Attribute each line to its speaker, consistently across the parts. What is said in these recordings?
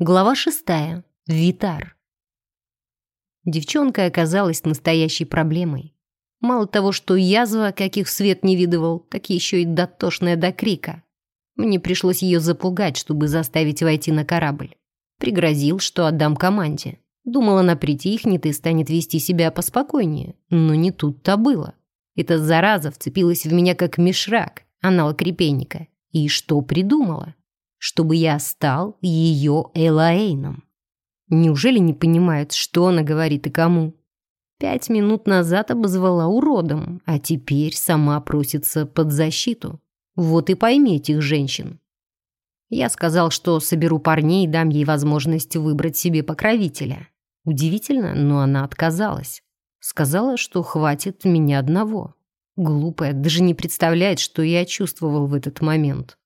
Speaker 1: Глава шестая. Витар. Девчонка оказалась настоящей проблемой. Мало того, что язва, каких свет не видывал, так еще и дотошная до крика. Мне пришлось ее запугать, чтобы заставить войти на корабль. Пригрозил, что отдам команде. Думала, она притихнет и станет вести себя поспокойнее. Но не тут-то было. Эта зараза вцепилась в меня как мешрак, аналог репейника. И что придумала? Чтобы я стал ее Элаэйном. Неужели не понимает, что она говорит и кому? Пять минут назад обозвала уродом, а теперь сама просится под защиту. Вот и пойми этих женщин. Я сказал, что соберу парней и дам ей возможность выбрать себе покровителя. Удивительно, но она отказалась. Сказала, что хватит меня одного. Глупая, даже не представляет, что я чувствовал в этот момент.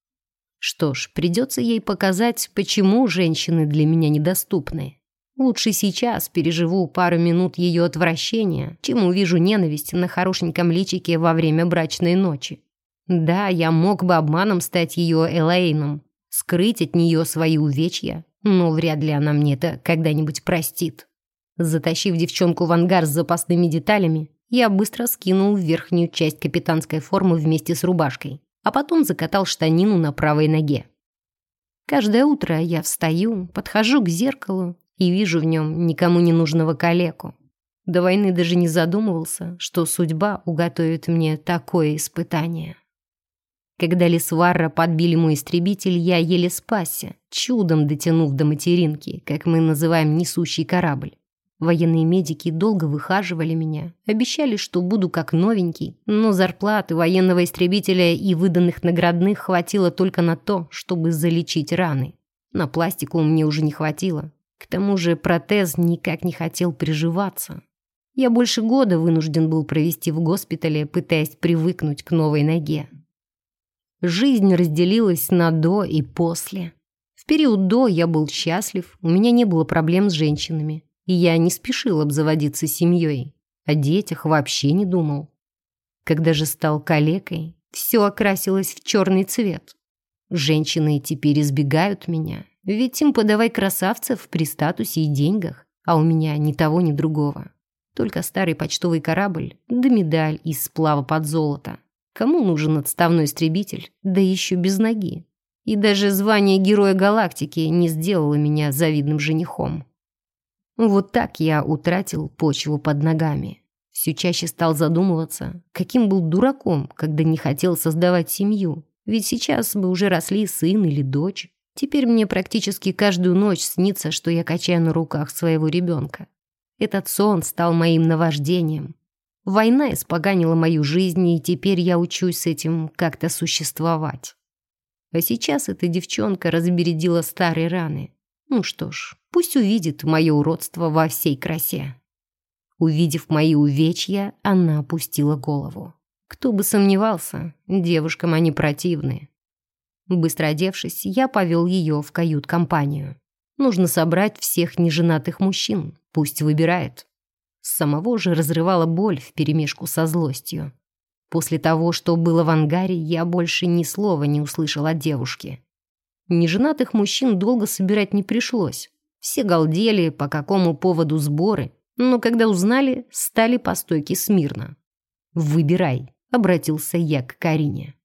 Speaker 1: Что ж, придется ей показать, почему женщины для меня недоступны. Лучше сейчас переживу пару минут ее отвращения, чем увижу ненависть на хорошеньком личике во время брачной ночи. Да, я мог бы обманом стать ее Элейном, скрыть от нее свои увечья, но вряд ли она мне это когда-нибудь простит. Затащив девчонку в ангар с запасными деталями, я быстро скинул верхнюю часть капитанской формы вместе с рубашкой а потом закатал штанину на правой ноге. Каждое утро я встаю, подхожу к зеркалу и вижу в нем никому не нужного калеку. До войны даже не задумывался, что судьба уготовит мне такое испытание. Когда Лисварра подбили мой истребитель, я еле спасся, чудом дотянув до материнки, как мы называем несущий корабль. Военные медики долго выхаживали меня, обещали, что буду как новенький, но зарплаты военного истребителя и выданных наградных хватило только на то, чтобы залечить раны. На пластику мне уже не хватило. К тому же протез никак не хотел приживаться. Я больше года вынужден был провести в госпитале, пытаясь привыкнуть к новой ноге. Жизнь разделилась на «до» и «после». В период «до» я был счастлив, у меня не было проблем с женщинами и я не спешил обзаводиться семьей, о детях вообще не думал. Когда же стал калекой, все окрасилось в черный цвет. Женщины теперь избегают меня, ведь им подавай красавцев при статусе и деньгах, а у меня ни того, ни другого. Только старый почтовый корабль да медаль из сплава под золото. Кому нужен отставной истребитель, да еще без ноги? И даже звание Героя Галактики не сделало меня завидным женихом. Вот так я утратил почву под ногами. Все чаще стал задумываться, каким был дураком, когда не хотел создавать семью. Ведь сейчас бы уже росли сын или дочь. Теперь мне практически каждую ночь снится, что я качаю на руках своего ребенка. Этот сон стал моим наваждением. Война испоганила мою жизнь, и теперь я учусь с этим как-то существовать. А сейчас эта девчонка разбередила старые раны. Ну что ж, пусть увидит мое уродство во всей красе. Увидев мои увечья, она опустила голову. Кто бы сомневался, девушкам они противны. Быстро одевшись, я повел ее в кают-компанию. Нужно собрать всех неженатых мужчин, пусть выбирает. Самого же разрывала боль вперемешку со злостью. После того, что было в ангаре, я больше ни слова не услышал от девушки. Неженатых мужчин долго собирать не пришлось. Все галдели, по какому поводу сборы, но когда узнали, стали по стойке смирно. «Выбирай», — обратился я к Карине.